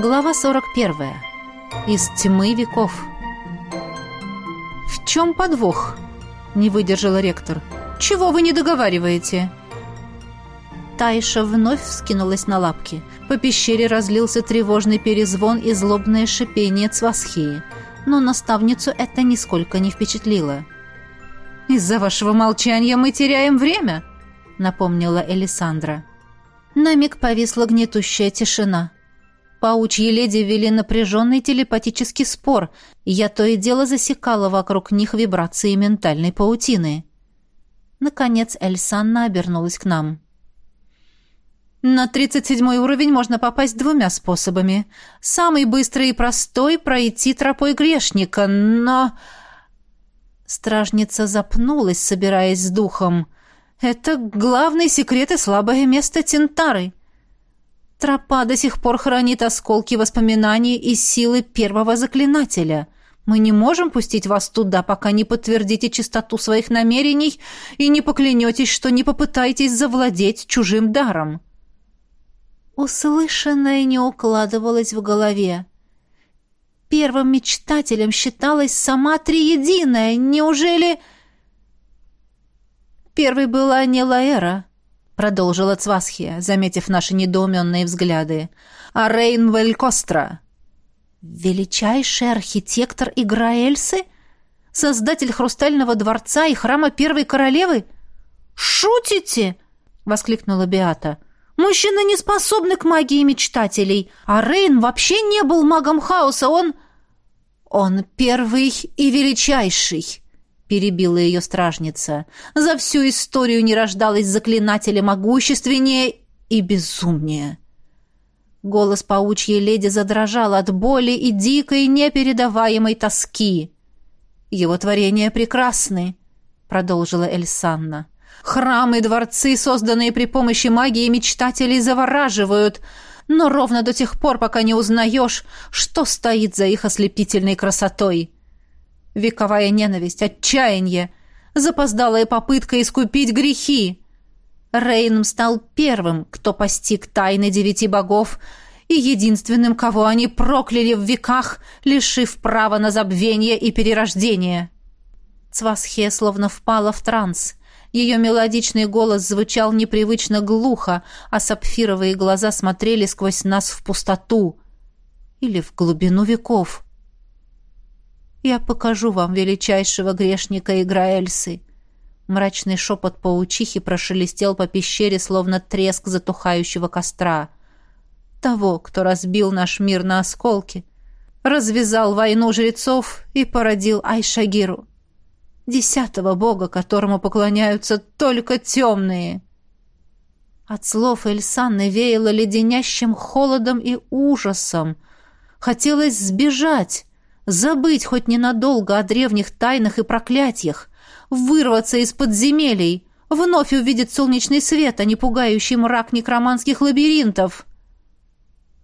Глава 41. Из тьмы веков. «В чем подвох?» — не выдержала ректор. «Чего вы не договариваете?» Тайша вновь вскинулась на лапки. По пещере разлился тревожный перезвон и злобное шипение цвасхии. Но наставницу это нисколько не впечатлило. «Из-за вашего молчания мы теряем время», — напомнила Элисандра. На миг повисла гнетущая тишина. Паучьи леди вели напряженный телепатический спор, и я то и дело засекала вокруг них вибрации ментальной паутины. Наконец Эльсанна обернулась к нам. На 37 уровень можно попасть двумя способами. Самый быстрый и простой — пройти тропой грешника, но... Стражница запнулась, собираясь с духом. Это главный секрет и слабое место Тентары. Тропа до сих пор хранит осколки воспоминаний и силы первого заклинателя. Мы не можем пустить вас туда, пока не подтвердите чистоту своих намерений и не поклянетесь, что не попытаетесь завладеть чужим даром». Услышанное не укладывалось в голове. Первым мечтателем считалась сама Триединая. Неужели... Первой была не Лаэра, продолжила Цвасхия, заметив наши недоуменные взгляды. «А Рейн Велькостра?» «Величайший архитектор Играэльсы? Создатель Хрустального дворца и храма Первой Королевы? Шутите?» — воскликнула Беата. «Мужчины не способны к магии мечтателей, а Рейн вообще не был магом хаоса, он...» «Он первый и величайший», перебила ее стражница. «За всю историю не рождалось заклинателя могущественнее и безумнее». Голос паучьей леди задрожал от боли и дикой, непередаваемой тоски. «Его творения прекрасны», — продолжила Эльсанна. «Храмы и дворцы, созданные при помощи магии мечтателей, завораживают, но ровно до тех пор, пока не узнаешь, что стоит за их ослепительной красотой». Вековая ненависть, отчаяние, запоздалая попытка искупить грехи. Рейном стал первым, кто постиг тайны девяти богов, и единственным, кого они прокляли в веках, лишив права на забвение и перерождение. Цвасхе словно впала в транс. Ее мелодичный голос звучал непривычно глухо, а сапфировые глаза смотрели сквозь нас в пустоту или в глубину веков. Я покажу вам величайшего грешника Играэльсы. Мрачный шепот паучихи прошелестел по пещере, словно треск затухающего костра. Того, кто разбил наш мир на осколки, развязал войну жрецов и породил Айшагиру, десятого бога, которому поклоняются только темные. От слов Эльсаны веяло леденящим холодом и ужасом. Хотелось сбежать, забыть хоть ненадолго о древних тайнах и проклятиях, вырваться из подземелий, вновь увидеть солнечный свет, а не пугающий мрак некроманских лабиринтов.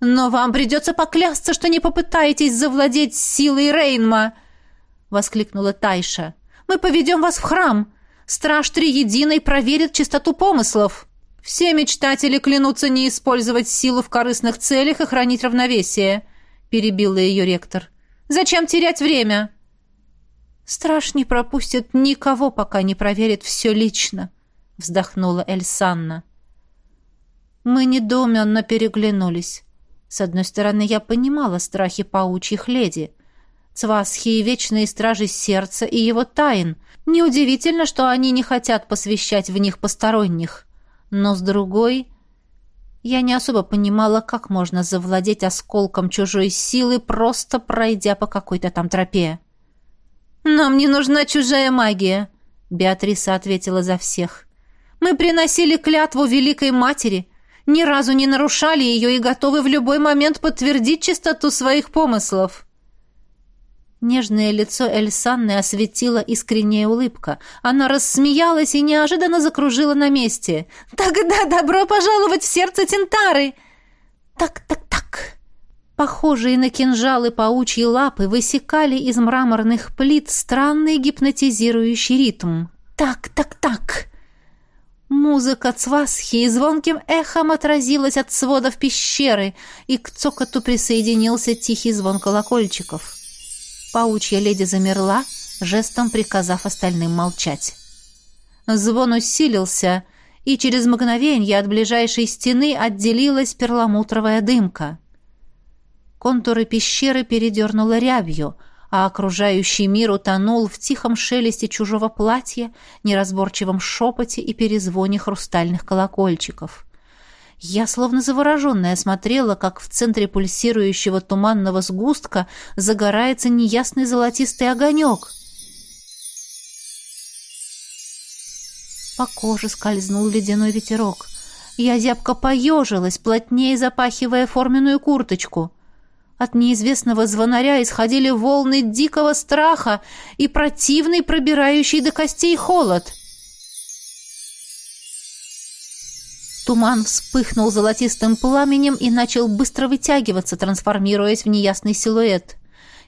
«Но вам придется поклясться, что не попытаетесь завладеть силой Рейнма!» — воскликнула Тайша. «Мы поведем вас в храм. Страж Триединой проверит чистоту помыслов. Все мечтатели клянутся не использовать силу в корыстных целях и хранить равновесие», — перебила ее ректор. Зачем терять время?» «Страж не пропустит никого, пока не проверит все лично», — вздохнула Эльсанна. Мы недоуменно переглянулись. С одной стороны, я понимала страхи паучьих леди. Цвасхи и вечные стражи сердца и его тайн. Неудивительно, что они не хотят посвящать в них посторонних. Но с другой... Я не особо понимала, как можно завладеть осколком чужой силы, просто пройдя по какой-то там тропе. «Нам не нужна чужая магия», — Беатриса ответила за всех. «Мы приносили клятву Великой Матери, ни разу не нарушали ее и готовы в любой момент подтвердить чистоту своих помыслов». Нежное лицо Эльсанны осветила искренняя улыбка. Она рассмеялась и неожиданно закружила на месте. «Тогда добро пожаловать в сердце Тентары!» «Так, так, так!» Похожие на кинжалы паучьи лапы высекали из мраморных плит странный гипнотизирующий ритм. «Так, так, так!» Музыка цвасхи звонким эхом отразилась от сводов пещеры, и к цокоту присоединился тихий звон колокольчиков. Паучья леди замерла, жестом приказав остальным молчать. Звон усилился, и через мгновенье от ближайшей стены отделилась перламутровая дымка. Контуры пещеры передернуло рябью, а окружающий мир утонул в тихом шелесте чужого платья, неразборчивом шепоте и перезвоне хрустальных колокольчиков. Я, словно завороженная, смотрела, как в центре пульсирующего туманного сгустка загорается неясный золотистый огонек — По коже скользнул ледяной ветерок. Я зябко поежилась, плотнее запахивая форменную курточку. От неизвестного звонаря исходили волны дикого страха и противный, пробирающий до костей холод. Туман вспыхнул золотистым пламенем и начал быстро вытягиваться, трансформируясь в неясный силуэт.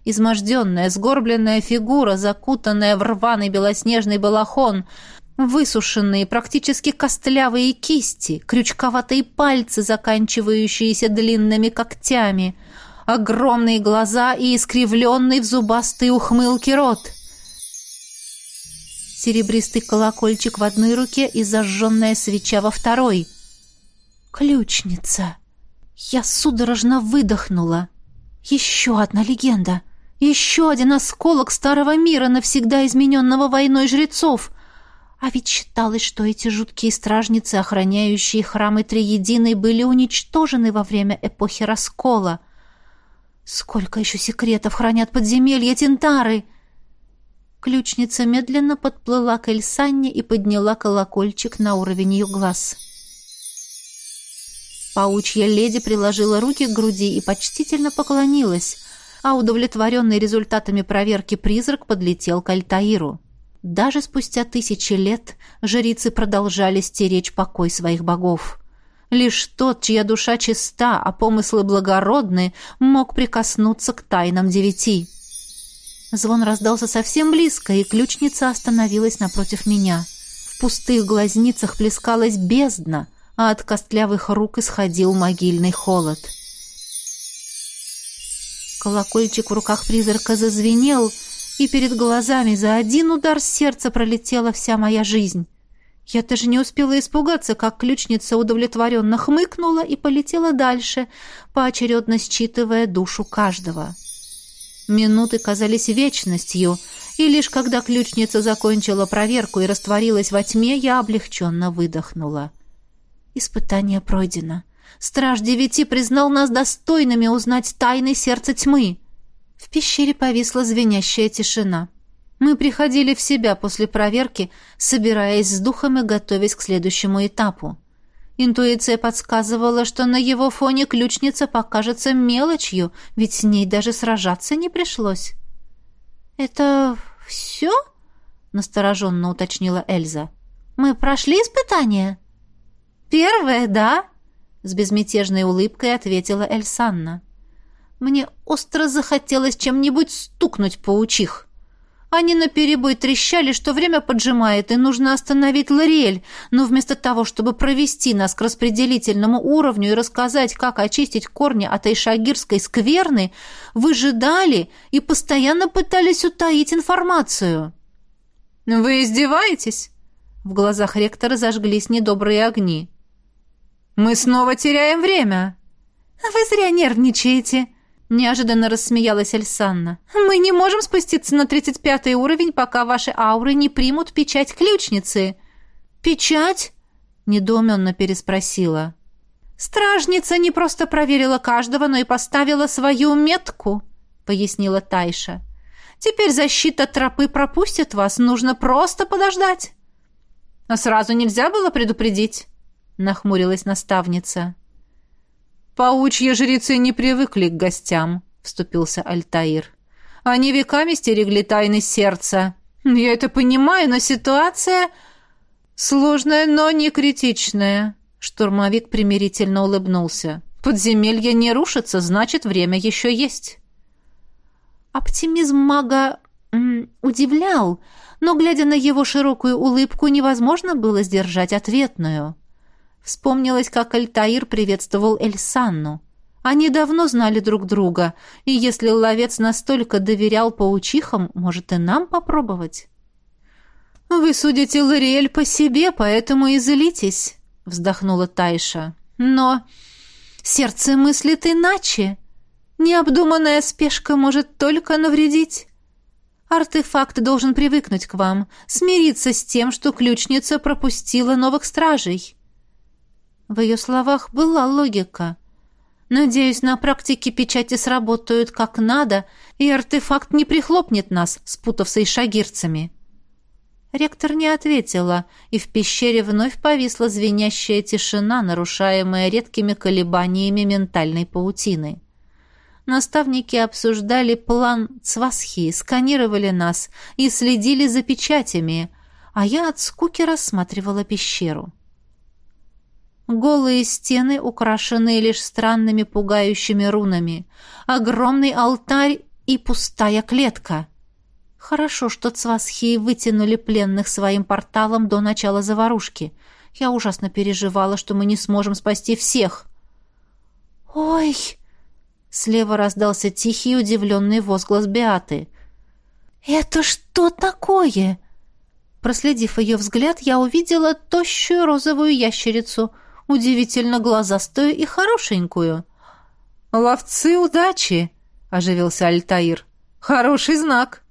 Изможденная, сгорбленная фигура, закутанная в рваный белоснежный балахон — Высушенные, практически костлявые кисти, крючковатые пальцы, заканчивающиеся длинными когтями, огромные глаза и искривленный в зубастой ухмылке рот. Серебристый колокольчик в одной руке и зажженная свеча во второй. Ключница. Я судорожно выдохнула. Еще одна легенда. Еще один осколок старого мира, навсегда измененного войной жрецов — а ведь считалось, что эти жуткие стражницы, охраняющие храмы Триединой, были уничтожены во время эпохи раскола. Сколько еще секретов хранят подземелья Тентары! Ключница медленно подплыла к Эльсанне и подняла колокольчик на уровень ее глаз. Паучья леди приложила руки к груди и почтительно поклонилась, а удовлетворенный результатами проверки призрак подлетел к Альтаиру. Даже спустя тысячи лет жрицы продолжали стеречь покой своих богов. Лишь тот, чья душа чиста, а помыслы благородны, мог прикоснуться к тайнам девяти. Звон раздался совсем близко, и ключница остановилась напротив меня. В пустых глазницах плескалась бездна, а от костлявых рук исходил могильный холод. Колокольчик в руках призрака зазвенел — и перед глазами за один удар сердца пролетела вся моя жизнь. Я даже не успела испугаться, как ключница удовлетворенно хмыкнула и полетела дальше, поочередно считывая душу каждого. Минуты казались вечностью, и лишь когда ключница закончила проверку и растворилась во тьме, я облегченно выдохнула. Испытание пройдено. Страж девяти признал нас достойными узнать тайны сердца тьмы. В пещере повисла звенящая тишина. Мы приходили в себя после проверки, собираясь с духом и готовясь к следующему этапу. Интуиция подсказывала, что на его фоне ключница покажется мелочью, ведь с ней даже сражаться не пришлось. «Это все?» — настороженно уточнила Эльза. «Мы прошли испытание?» «Первое, да?» — с безмятежной улыбкой ответила Эльсанна. Мне остро захотелось чем-нибудь стукнуть паучих. Они наперебой трещали, что время поджимает, и нужно остановить Лориэль, но вместо того, чтобы провести нас к распределительному уровню и рассказать, как очистить корни от Айшагирской скверны, выжидали и постоянно пытались утаить информацию. «Вы издеваетесь?» В глазах ректора зажглись недобрые огни. «Мы снова теряем время!» «Вы зря нервничаете!» Неожиданно рассмеялась Эльсанна. «Мы не можем спуститься на тридцать пятый уровень, пока ваши ауры не примут печать ключницы». «Печать?» — недоуменно переспросила. «Стражница не просто проверила каждого, но и поставила свою метку», — пояснила Тайша. «Теперь защита тропы пропустит вас, нужно просто подождать». «А сразу нельзя было предупредить?» — нахмурилась наставница. «Паучьи жрецы не привыкли к гостям», — вступился Альтаир. «Они веками стерегли тайны сердца. Я это понимаю, но ситуация сложная, но не критичная». Штурмовик примирительно улыбнулся. «Подземелье не рушится, значит, время еще есть». Оптимизм мага удивлял, но, глядя на его широкую улыбку, невозможно было сдержать ответную. Вспомнилось, как Альтаир приветствовал Эльсанну. Они давно знали друг друга, и если ловец настолько доверял паучихам, может и нам попробовать. «Вы судите Лориэль по себе, поэтому и злитесь», — вздохнула Тайша. «Но сердце мыслит иначе. Необдуманная спешка может только навредить. Артефакт должен привыкнуть к вам, смириться с тем, что ключница пропустила новых стражей». В ее словах была логика. «Надеюсь, на практике печати сработают как надо, и артефакт не прихлопнет нас, спутавшись с шагирцами». Ректор не ответила, и в пещере вновь повисла звенящая тишина, нарушаемая редкими колебаниями ментальной паутины. Наставники обсуждали план Цвасхи, сканировали нас и следили за печатями, а я от скуки рассматривала пещеру. Голые стены, украшенные лишь странными пугающими рунами, огромный алтарь и пустая клетка — Хорошо, что цвасхи вытянули пленных своим порталом до начала заварушки. Я ужасно переживала, что мы не сможем спасти всех. «Ой!» Слева раздался тихий удивленный возглас Беаты. «Это что такое?» Проследив ее взгляд, я увидела тощую розовую ящерицу, удивительно глазастую и хорошенькую. «Ловцы удачи!» — оживился Альтаир. «Хороший знак!»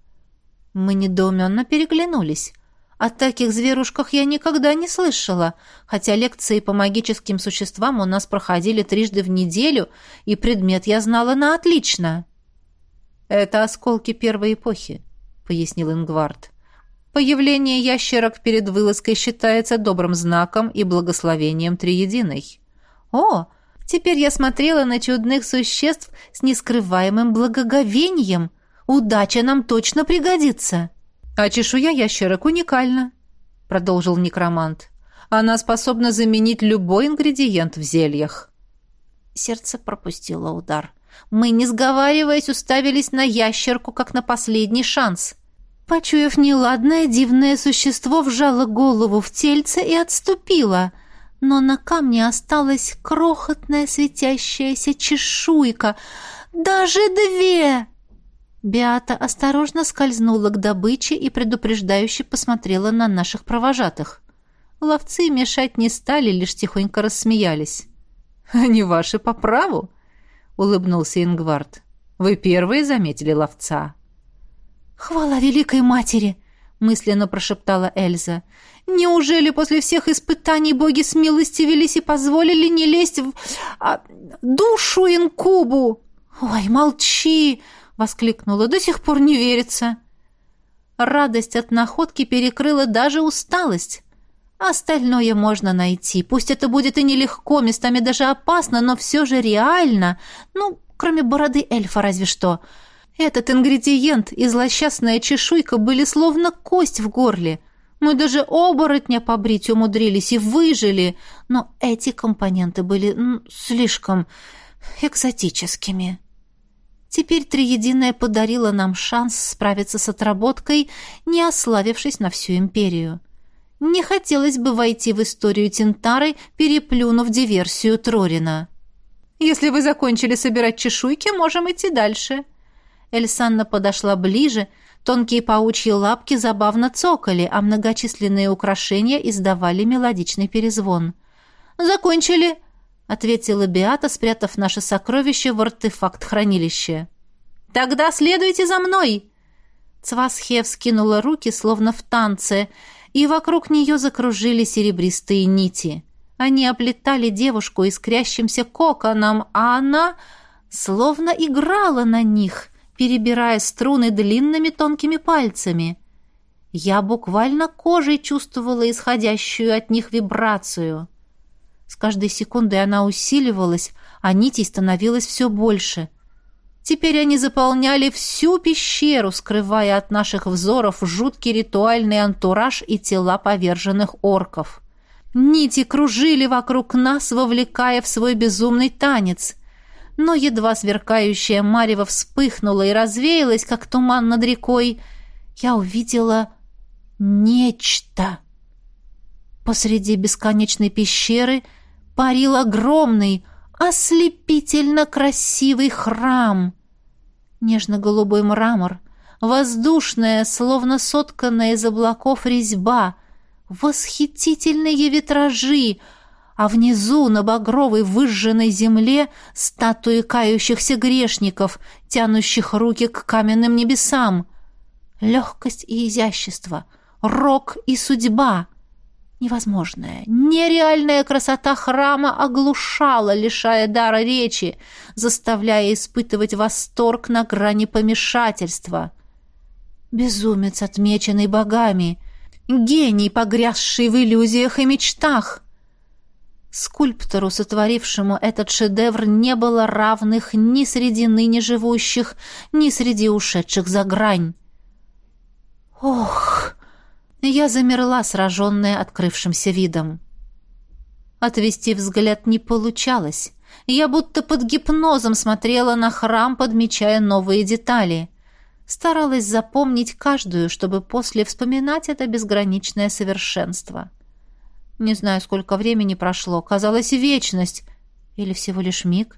Мы недоуменно переглянулись. О таких зверушках я никогда не слышала, хотя лекции по магическим существам у нас проходили трижды в неделю, и предмет я знала на отлично. «Это осколки первой эпохи», — пояснил Ингвард. «Появление ящерок перед вылазкой считается добрым знаком и благословением Триединой». «О, теперь я смотрела на чудных существ с нескрываемым благоговением», Удача нам точно пригодится. А чешуя ящерок уникальна, продолжил некромант. Она способна заменить любой ингредиент в зельях. Сердце пропустило удар. Мы, не сговариваясь, уставились на ящерку, как на последний шанс. Почуяв неладное, дивное существо вжало голову в тельце и отступило. Но на камне осталась крохотная светящаяся чешуйка. Даже две! Биата осторожно скользнула к добыче и предупреждающе посмотрела на наших провожатых. Ловцы мешать не стали, лишь тихонько рассмеялись. «Они ваши по праву», — улыбнулся Ингвард. «Вы первые заметили ловца». «Хвала Великой Матери!» — мысленно прошептала Эльза. «Неужели после всех испытаний боги смилостивились и позволили не лезть в а, душу инкубу?» «Ой, молчи!» — воскликнула. «До сих пор не верится». Радость от находки перекрыла даже усталость. Остальное можно найти. Пусть это будет и нелегко, местами даже опасно, но все же реально. Ну, кроме бороды эльфа разве что. Этот ингредиент и злосчастная чешуйка были словно кость в горле. Мы даже оборотня побрить умудрились и выжили, но эти компоненты были ну, слишком экзотическими. Теперь Триединая подарила нам шанс справиться с отработкой, не ославившись на всю империю. Не хотелось бы войти в историю Тинтары, переплюнув диверсию Трорина. «Если вы закончили собирать чешуйки, можем идти дальше». Эльсанна подошла ближе, тонкие паучьи лапки забавно цокали, а многочисленные украшения издавали мелодичный перезвон. «Закончили!» — ответила Биата, спрятав наше сокровище в артефакт хранилища. «Тогда следуйте за мной!» Цвасхе вскинула руки, словно в танце, и вокруг нее закружили серебристые нити. Они оплетали девушку искрящимся коконом, а она словно играла на них, перебирая струны длинными тонкими пальцами. Я буквально кожей чувствовала исходящую от них вибрацию. С каждой секундой она усиливалась, а нитей становилось все больше. Теперь они заполняли всю пещеру, скрывая от наших взоров жуткий ритуальный антураж и тела поверженных орков. Нити кружили вокруг нас, вовлекая в свой безумный танец. Но едва сверкающая марево вспыхнула и развеялась, как туман над рекой, я увидела нечто. Посреди бесконечной пещеры парил огромный, ослепительно красивый храм. Нежно-голубой мрамор, воздушная, словно сотканная из облаков резьба, восхитительные витражи, а внизу на багровой выжженной земле статуи кающихся грешников, тянущих руки к каменным небесам. Легкость и изящество, рок и судьба. Невозможная, нереальная красота храма оглушала, лишая дара речи, заставляя испытывать восторг на грани помешательства. Безумец, отмеченный богами, гений, погрязший в иллюзиях и мечтах. Скульптору, сотворившему этот шедевр, не было равных ни среди ныне живущих, ни среди ушедших за грань. Ох! Я замерла, сраженная открывшимся видом. Отвести взгляд не получалось. Я будто под гипнозом смотрела на храм, подмечая новые детали. Старалась запомнить каждую, чтобы после вспоминать это безграничное совершенство. Не знаю, сколько времени прошло. Казалось, вечность. Или всего лишь миг.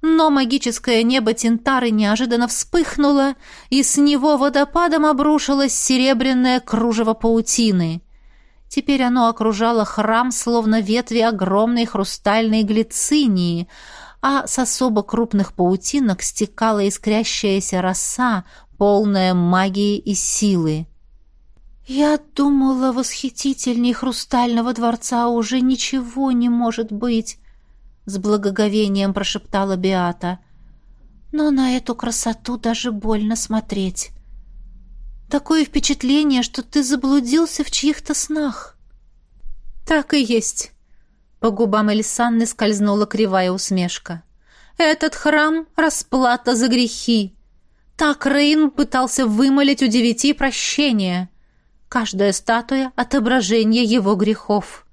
Но магическое небо Тинтары неожиданно вспыхнуло, и с него водопадом обрушилось серебряное кружево паутины. Теперь оно окружало храм, словно ветви огромной хрустальной глицинии, а с особо крупных паутинок стекала искрящаяся роса, полная магии и силы. «Я думала, восхитительней хрустального дворца уже ничего не может быть», с благоговением прошептала Биата. Но на эту красоту даже больно смотреть. Такое впечатление, что ты заблудился в чьих-то снах. Так и есть. По губам Элисанны скользнула кривая усмешка. Этот храм — расплата за грехи. Так Рейн пытался вымолить у девяти прощения. Каждая статуя — отображение его грехов.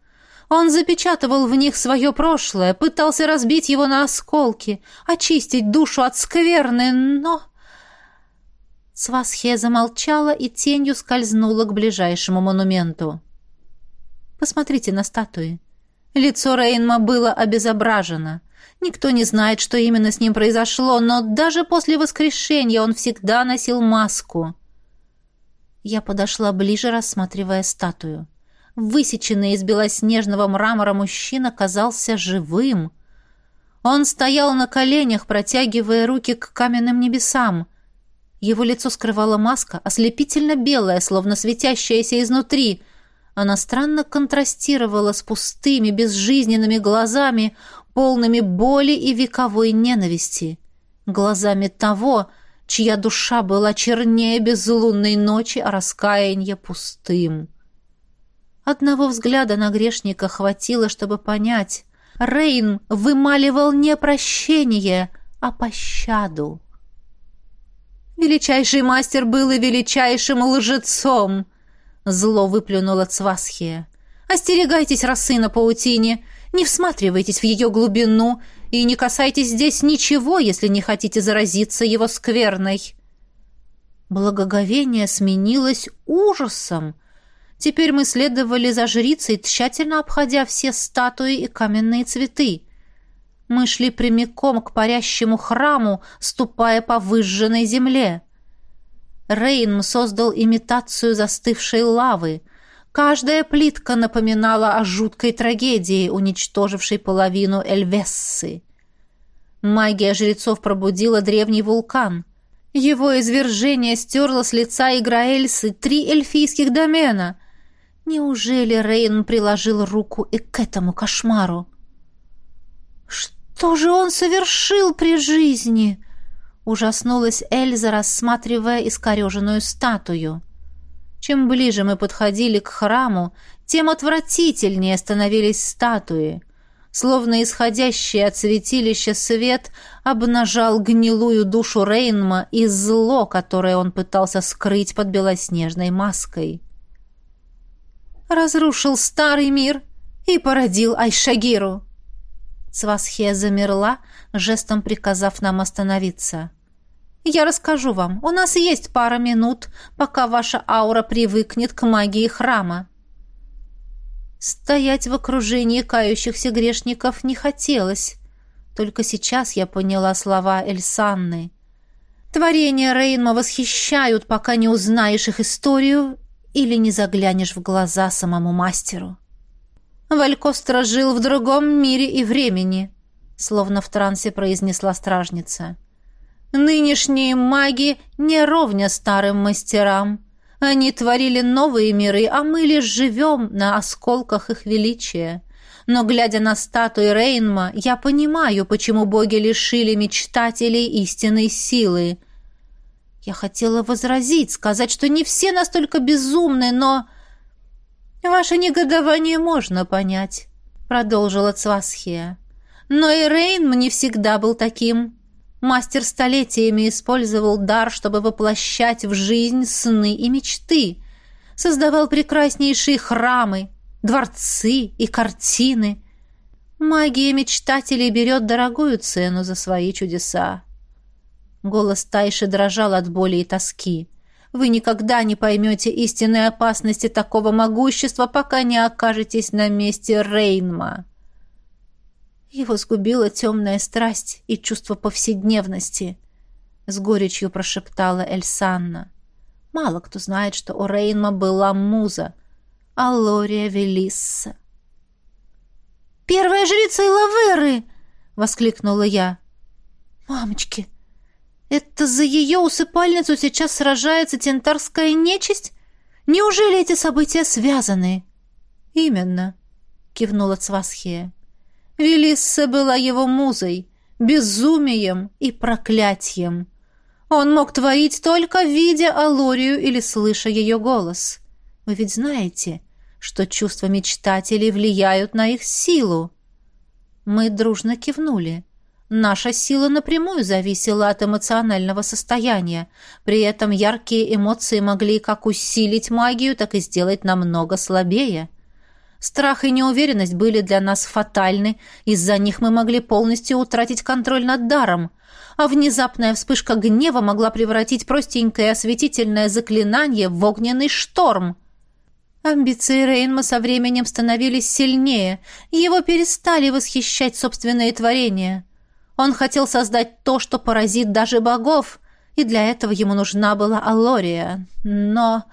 Он запечатывал в них свое прошлое, пытался разбить его на осколки, очистить душу от скверны, но... Свасхе замолчала и тенью скользнула к ближайшему монументу. «Посмотрите на статуи. Лицо Рейнма было обезображено. Никто не знает, что именно с ним произошло, но даже после воскрешения он всегда носил маску». Я подошла ближе, рассматривая статую. Высеченный из белоснежного мрамора мужчина казался живым. Он стоял на коленях, протягивая руки к каменным небесам. Его лицо скрывала маска, ослепительно белая, словно светящаяся изнутри. Она странно контрастировала с пустыми, безжизненными глазами, полными боли и вековой ненависти. Глазами того, чья душа была чернее безлунной ночи, а раскаяние пустым. Одного взгляда на грешника хватило, чтобы понять. Рейн вымаливал не прощение, а пощаду. «Величайший мастер был и величайшим лжецом!» Зло выплюнула Цвасхия. «Остерегайтесь росы на паутине, не всматривайтесь в ее глубину и не касайтесь здесь ничего, если не хотите заразиться его скверной». Благоговение сменилось ужасом — Теперь мы следовали за жрицей, тщательно обходя все статуи и каменные цветы. Мы шли прямиком к парящему храму, ступая по выжженной земле. Рейн создал имитацию застывшей лавы. Каждая плитка напоминала о жуткой трагедии, уничтожившей половину Эльвессы. Магия жрецов пробудила древний вулкан. Его извержение стерло с лица Играэльсы три эльфийских домена — Неужели Рейн приложил руку и к этому кошмару? Что же он совершил при жизни? Ужаснулась Эльза, рассматривая искореженную статую. Чем ближе мы подходили к храму, тем отвратительнее становились статуи. Словно исходящий от святилища свет обнажал гнилую душу Рейнма и зло, которое он пытался скрыть под белоснежной маской разрушил старый мир и породил Айшагиру. Свасхия замерла, жестом приказав нам остановиться. Я расскажу вам. У нас есть пара минут, пока ваша аура привыкнет к магии храма. Стоять в окружении кающихся грешников не хотелось. Только сейчас я поняла слова Эльсанны. Творения Рейнма восхищают, пока не узнаешь их историю или не заглянешь в глаза самому мастеру. Валькостра жил в другом мире и времени, словно в трансе произнесла стражница. Нынешние маги не ровня старым мастерам. Они творили новые миры, а мы лишь живем на осколках их величия. Но, глядя на статуи Рейнма, я понимаю, почему боги лишили мечтателей истинной силы. Я хотела возразить, сказать, что не все настолько безумны, но... «Ваше негодование можно понять», — продолжила Цвасхия. «Но и Рейнм не всегда был таким. Мастер столетиями использовал дар, чтобы воплощать в жизнь сны и мечты. Создавал прекраснейшие храмы, дворцы и картины. Магия мечтателей берет дорогую цену за свои чудеса. Голос Тайши дрожал от боли и тоски. Вы никогда не поймете истинной опасности такого могущества, пока не окажетесь на месте Рейнма. Его сгубила темная страсть и чувство повседневности, с горечью прошептала Эльсанна. Мало кто знает, что у Рейнма была муза, Аллория Велисса. «Первая жрица Илаверы!» — воскликнула я. «Мамочки, это за ее усыпальницу сейчас сражается тентарская нечисть? Неужели эти события связаны?» «Именно», — кивнула Цвасхия. Велисса была его музой, безумием и проклятием. Он мог творить только видя Алорию или слыша ее голос. Вы ведь знаете, что чувства мечтателей влияют на их силу. Мы дружно кивнули. Наша сила напрямую зависела от эмоционального состояния. При этом яркие эмоции могли как усилить магию, так и сделать намного слабее. Страх и неуверенность были для нас фатальны, из-за них мы могли полностью утратить контроль над даром, а внезапная вспышка гнева могла превратить простенькое осветительное заклинание в огненный шторм. Амбиции Рейнма со временем становились сильнее, его перестали восхищать собственные творения. Он хотел создать то, что поразит даже богов, и для этого ему нужна была Алория. Но...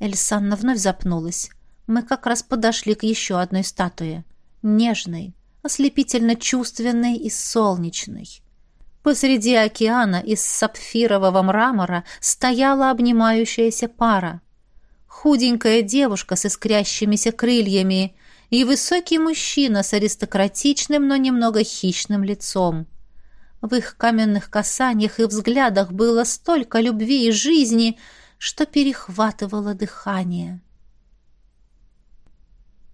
Эльсанна вновь запнулась мы как раз подошли к еще одной статуе. Нежной, ослепительно чувственной и солнечной. Посреди океана из сапфирового мрамора стояла обнимающаяся пара. Худенькая девушка с искрящимися крыльями и высокий мужчина с аристократичным, но немного хищным лицом. В их каменных касаниях и взглядах было столько любви и жизни, что перехватывало дыхание.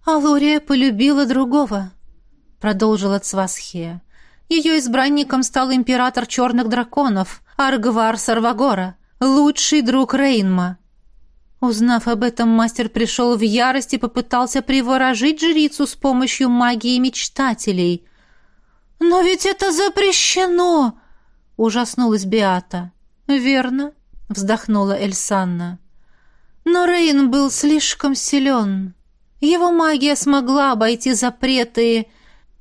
«Алория полюбила другого», — продолжила Цвасхия. «Ее избранником стал император черных драконов, Аргвар Сарвагора, лучший друг Рейнма». Узнав об этом, мастер пришел в ярость и попытался приворожить жрицу с помощью магии мечтателей. «Но ведь это запрещено!» — ужаснулась Биата. «Верно», — вздохнула Эльсанна. «Но Рейн был слишком силен. Его магия смогла обойти запреты,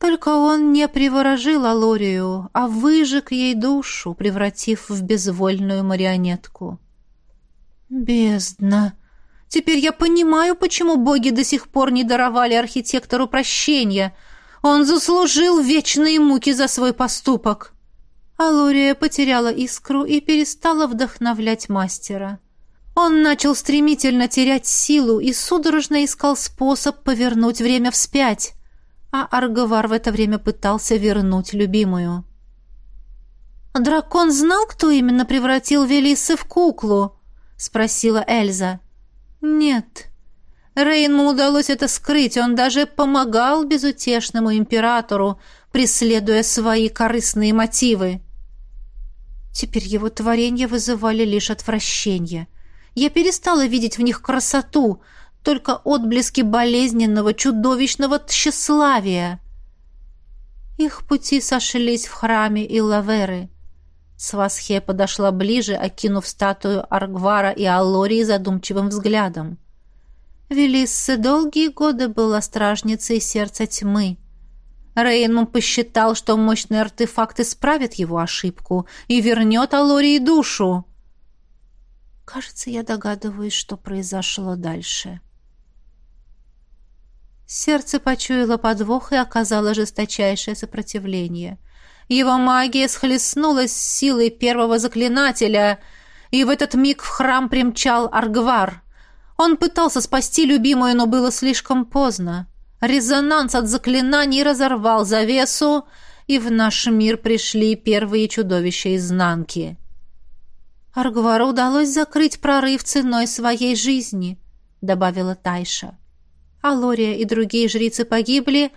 только он не приворожил Алорию, а выжег ей душу, превратив в безвольную марионетку. «Бездна! Теперь я понимаю, почему боги до сих пор не даровали архитектору прощения. Он заслужил вечные муки за свой поступок». Алория потеряла искру и перестала вдохновлять мастера. Он начал стремительно терять силу и судорожно искал способ повернуть время вспять, а Арговар в это время пытался вернуть любимую. «Дракон знал, кто именно превратил Велиссы в куклу?» — спросила Эльза. «Нет. Рейнму удалось это скрыть, он даже помогал безутешному императору, преследуя свои корыстные мотивы. Теперь его творения вызывали лишь отвращение — я перестала видеть в них красоту, только отблески болезненного, чудовищного тщеславия. Их пути сошлись в храме Илаверы. Свасхе подошла ближе, окинув статую Аргвара и Аллории задумчивым взглядом. Велисса долгие годы была стражницей сердца тьмы. Рейнман посчитал, что мощный артефакт исправит его ошибку и вернет Алории душу. Кажется, я догадываюсь, что произошло дальше. Сердце почуяло подвох и оказало жесточайшее сопротивление. Его магия схлестнулась с силой первого заклинателя, и в этот миг в храм примчал Аргвар. Он пытался спасти любимую, но было слишком поздно. Резонанс от заклинаний разорвал завесу, и в наш мир пришли первые чудовища изнанки. «Аргвару удалось закрыть прорыв ценой своей жизни», — добавила Тайша. «Алория и другие жрицы погибли,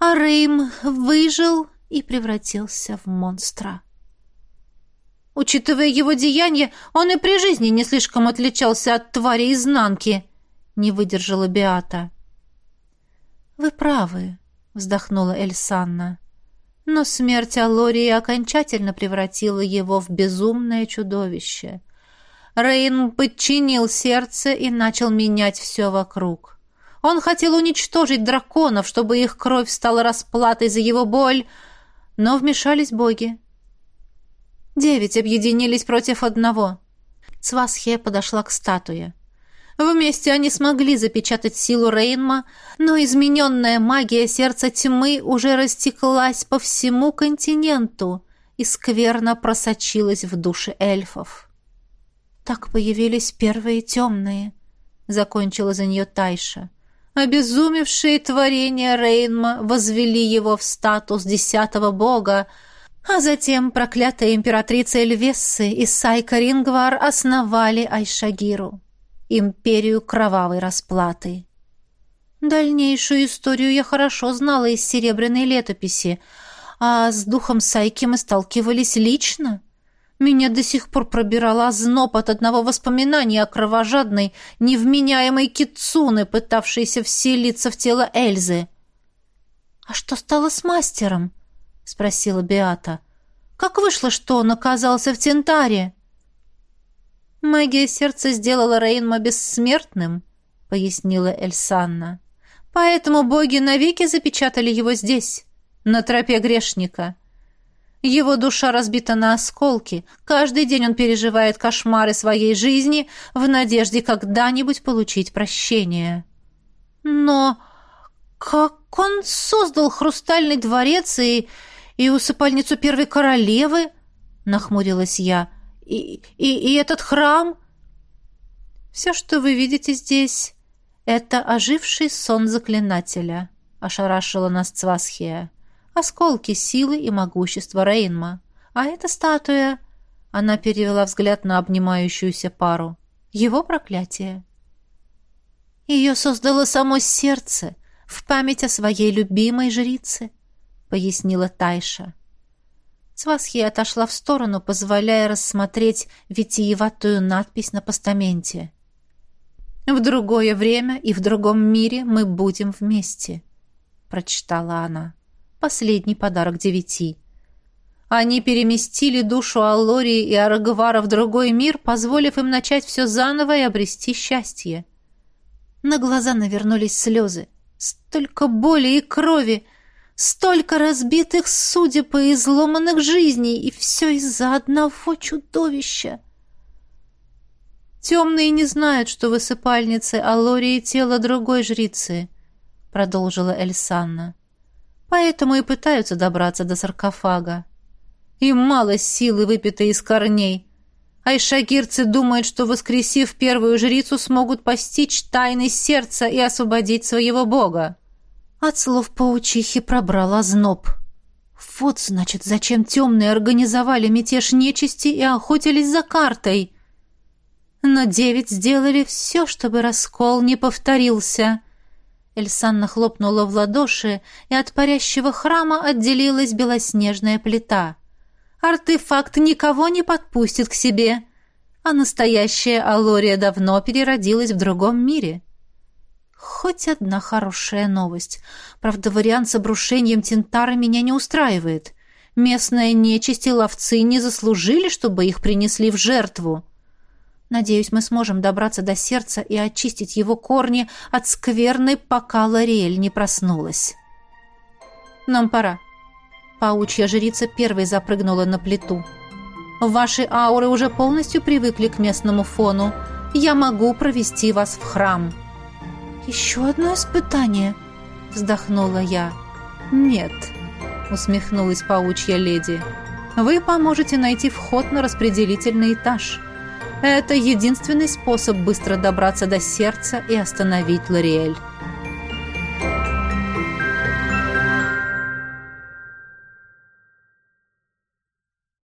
а Рейм выжил и превратился в монстра». Учитывая его деяния, он и при жизни не слишком отличался от твари изнанки, не выдержала Биата. Вы правы, вздохнула Эльсанна. Но смерть Алории окончательно превратила его в безумное чудовище. Рейн подчинил сердце и начал менять все вокруг. Он хотел уничтожить драконов, чтобы их кровь стала расплатой за его боль, но вмешались боги. Девять объединились против одного. Цвасхе подошла к статуе. Вместе они смогли запечатать силу Рейнма, но измененная магия сердца тьмы уже растеклась по всему континенту и скверно просочилась в души эльфов. Так появились первые темные, — закончила за нее Тайша. Обезумевшие творения Рейнма возвели его в статус десятого бога, а затем проклятая императрица Эльвессы и Сайка Рингвар основали Айшагиру империю кровавой расплаты. Дальнейшую историю я хорошо знала из серебряной летописи, а с духом Сайки мы сталкивались лично. Меня до сих пор пробирала зноб от одного воспоминания о кровожадной, невменяемой кицуне, пытавшейся вселиться в тело Эльзы. «А что стало с мастером?» — спросила Беата. «Как вышло, что он оказался в Тентаре?» «Магия сердца сделала Рейнма бессмертным», — пояснила Эльсанна. «Поэтому боги навеки запечатали его здесь, на тропе грешника. Его душа разбита на осколки. Каждый день он переживает кошмары своей жизни в надежде когда-нибудь получить прощение». «Но как он создал хрустальный дворец и, и усыпальницу первой королевы?» — нахмурилась я. И, и, и этот храм? Все, что вы видите здесь, это оживший сон заклинателя, ошарашила нас Цвасхия. Осколки силы и могущества Рейнма. А эта статуя... Она перевела взгляд на обнимающуюся пару. Его проклятие. Ее создало само сердце в память о своей любимой жрице, пояснила Тайша. Свасхи отошла в сторону, позволяя рассмотреть витиеватую надпись на постаменте. «В другое время и в другом мире мы будем вместе», — прочитала она. «Последний подарок девяти». Они переместили душу Аллории и Арагвара в другой мир, позволив им начать все заново и обрести счастье. На глаза навернулись слезы. Столько боли и крови! Столько разбитых судеб и изломанных жизней, и все из-за одного чудовища. Темные не знают, что высыпальницы Алории тело другой жрицы, продолжила Эльсанна. Поэтому и пытаются добраться до саркофага. Им мало силы, выпитой из корней. Айшагирцы думают, что, воскресив первую жрицу, смогут постичь тайны сердца и освободить своего бога. От слов паучихи пробрала зноб. Вот, значит, зачем темные организовали мятеж нечисти и охотились за картой. Но девять сделали все, чтобы раскол не повторился. Эльсанна хлопнула в ладоши, и от парящего храма отделилась белоснежная плита. Артефакт никого не подпустит к себе, а настоящая Алория давно переродилась в другом мире. Хоть одна хорошая новость. Правда, вариант с обрушением Тинтара меня не устраивает. Местная нечисть и ловцы не заслужили, чтобы их принесли в жертву. Надеюсь, мы сможем добраться до сердца и очистить его корни от скверны, пока Лориэль не проснулась. Нам пора. Паучья жрица первой запрыгнула на плиту. Ваши ауры уже полностью привыкли к местному фону. Я могу провести вас в храм. Еще одно испытание, вздохнула я. Нет, усмехнулась паучья леди. Вы поможете найти вход на распределительный этаж. Это единственный способ быстро добраться до сердца и остановить Лориэль.